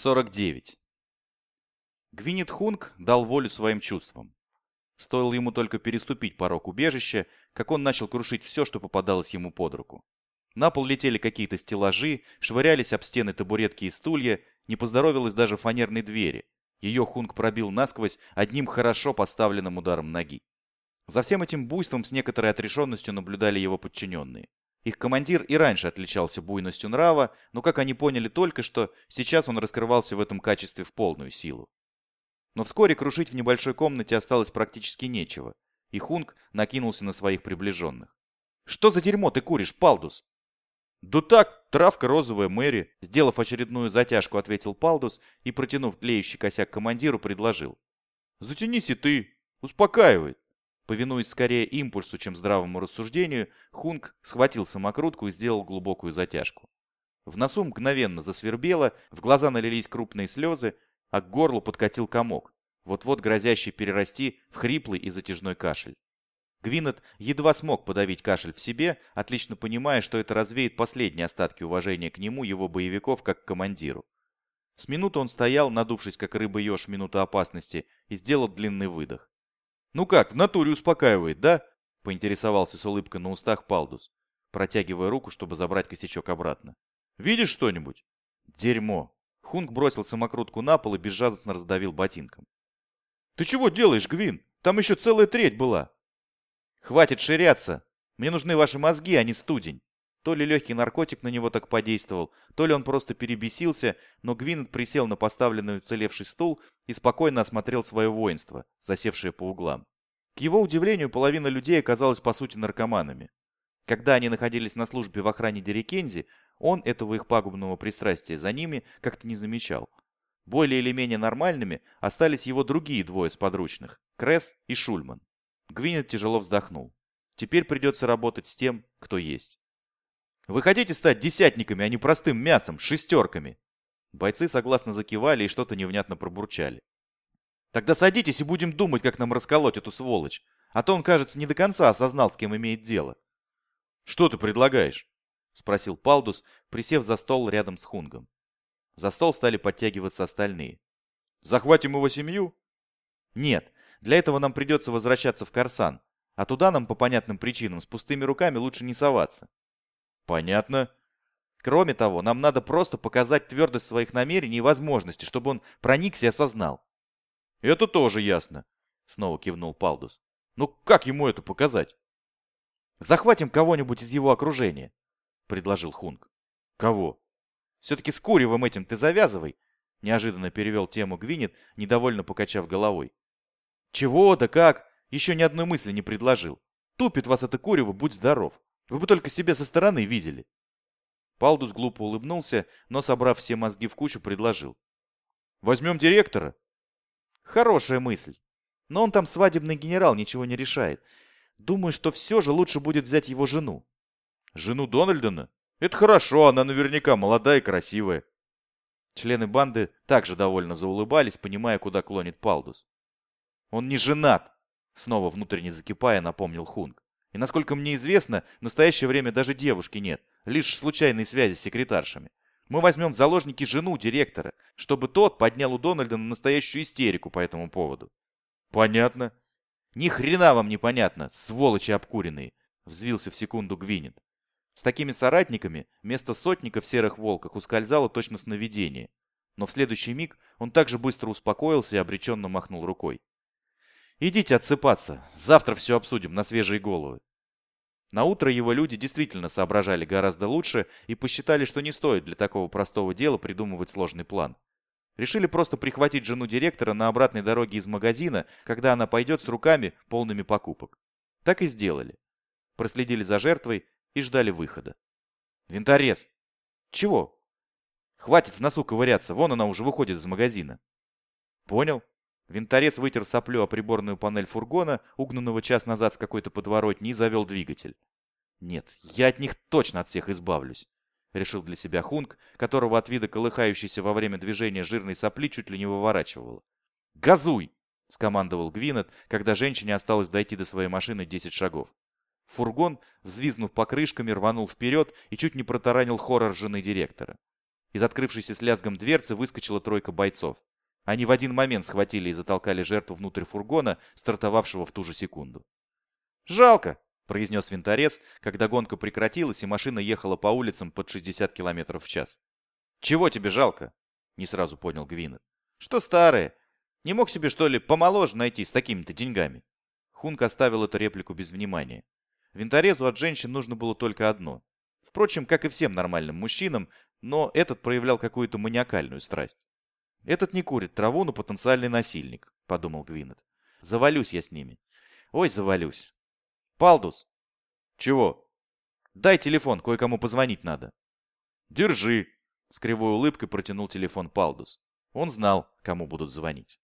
49. Гвинет Хунг дал волю своим чувствам. Стоило ему только переступить порог убежища, как он начал крушить все, что попадалось ему под руку. На пол летели какие-то стеллажи, швырялись об стены табуретки и стулья, не поздоровилось даже фанерной двери. Ее Хунг пробил насквозь одним хорошо поставленным ударом ноги. За всем этим буйством с некоторой отрешенностью наблюдали его подчиненные. Их командир и раньше отличался буйностью нрава, но, как они поняли только что, сейчас он раскрывался в этом качестве в полную силу. Но вскоре крушить в небольшой комнате осталось практически нечего, и Хунг накинулся на своих приближенных. «Что за дерьмо ты куришь, Палдус?» «Да так, травка розовая, Мэри», сделав очередную затяжку, ответил Палдус и, протянув тлеющий косяк командиру, предложил. «Затянись и ты, успокаивает». Повинуясь скорее импульсу, чем здравому рассуждению, Хунг схватил самокрутку и сделал глубокую затяжку. В носу мгновенно засвербело, в глаза налились крупные слезы, а к горлу подкатил комок, вот-вот грозящий перерасти в хриплый и затяжной кашель. Гвинет едва смог подавить кашель в себе, отлично понимая, что это развеет последние остатки уважения к нему его боевиков как к командиру. С минуты он стоял, надувшись как рыба-еж в минуту опасности, и сделал длинный выдох. «Ну как, в натуре успокаивает, да?» — поинтересовался с улыбкой на устах Палдус, протягивая руку, чтобы забрать косячок обратно. «Видишь что-нибудь?» «Дерьмо!» Хунг бросил самокрутку на пол и безжалостно раздавил ботинком. «Ты чего делаешь, Гвин? Там еще целая треть была!» «Хватит ширяться! Мне нужны ваши мозги, а не студень!» То ли легкий наркотик на него так подействовал, то ли он просто перебесился, но Гвинет присел на поставленный уцелевший стул и спокойно осмотрел свое воинство, засевшее по углам. К его удивлению, половина людей оказалась по сути наркоманами. Когда они находились на службе в охране Дерекензи, он этого их пагубного пристрастия за ними как-то не замечал. Более или менее нормальными остались его другие двое сподручных – Кресс и Шульман. Гвинет тяжело вздохнул. Теперь придется работать с тем, кто есть. Вы хотите стать десятниками, а не простым мясом, шестерками?» Бойцы согласно закивали и что-то невнятно пробурчали. «Тогда садитесь и будем думать, как нам расколоть эту сволочь. А то он, кажется, не до конца осознал, с кем имеет дело». «Что ты предлагаешь?» — спросил Палдус, присев за стол рядом с Хунгом. За стол стали подтягиваться остальные. «Захватим его семью?» «Нет, для этого нам придется возвращаться в Корсан, а туда нам по понятным причинам с пустыми руками лучше не соваться. Понятно. Кроме того, нам надо просто показать твердость своих намерений и возможностей, чтобы он проникся и осознал. Это тоже ясно, снова кивнул Палдус. Ну как ему это показать? Захватим кого-нибудь из его окружения, предложил Хунг. Кого? Все-таки с Куревым этим ты завязывай, неожиданно перевел тему Гвинет, недовольно покачав головой. Чего да как? Еще ни одной мысли не предложил. Тупит вас это Курево, будь здоров. Вы бы только себя со стороны видели. Палдус глупо улыбнулся, но, собрав все мозги в кучу, предложил. Возьмем директора. Хорошая мысль. Но он там свадебный генерал, ничего не решает. Думаю, что все же лучше будет взять его жену. Жену Дональдона? Это хорошо, она наверняка молодая и красивая. Члены банды также довольно заулыбались, понимая, куда клонит Палдус. Он не женат, снова внутренне закипая, напомнил Хунг. И насколько мне известно, в настоящее время даже девушки нет, лишь случайные связи с секретаршами. Мы возьмем в заложники жену директора, чтобы тот поднял у Дональда на настоящую истерику по этому поводу. Понятно. Ни хрена вам не понятно, сволочи обкуренные, взвился в секунду Гвинет. С такими соратниками место сотника в серых волках ускользало точно сновидение. Но в следующий миг он также быстро успокоился и обреченно махнул рукой. Идите отсыпаться. Завтра все обсудим на свежие головы. На утро его люди действительно соображали гораздо лучше и посчитали, что не стоит для такого простого дела придумывать сложный план. Решили просто прихватить жену директора на обратной дороге из магазина, когда она пойдет с руками, полными покупок. Так и сделали. Проследили за жертвой и ждали выхода. Винторез. Чего? Хватит в носу ковыряться, вон она уже выходит из магазина. Понял. Винторез вытер соплю о приборную панель фургона, угнанного час назад в какой-то подворотне, и завел двигатель. Нет, я от них точно от всех избавлюсь. Решил для себя Хунг, которого от вида колыхающейся во время движения жирной сопли чуть ли не выворачивало. «Газуй!» — скомандовал Гвинет, когда женщине осталось дойти до своей машины 10 шагов. Фургон, взвизнув покрышками, рванул вперед и чуть не протаранил хоррор жены директора. Из открывшейся с лязгом дверцы выскочила тройка бойцов. Они в один момент схватили и затолкали жертву внутрь фургона, стартовавшего в ту же секунду. «Жалко!» – произнес винторез, когда гонка прекратилась и машина ехала по улицам под 60 км в час. «Чего тебе жалко?» – не сразу понял Гвинет. «Что старое? Не мог себе, что ли, помоложе найти с такими-то деньгами?» Хунк оставил эту реплику без внимания. Винторезу от женщин нужно было только одно. Впрочем, как и всем нормальным мужчинам, но этот проявлял какую-то маниакальную страсть. «Этот не курит траву, но потенциальный насильник», — подумал Гвинет. «Завалюсь я с ними. Ой, завалюсь. Палдус!» «Чего?» «Дай телефон, кое-кому позвонить надо». «Держи!» — с кривой улыбкой протянул телефон Палдус. Он знал, кому будут звонить.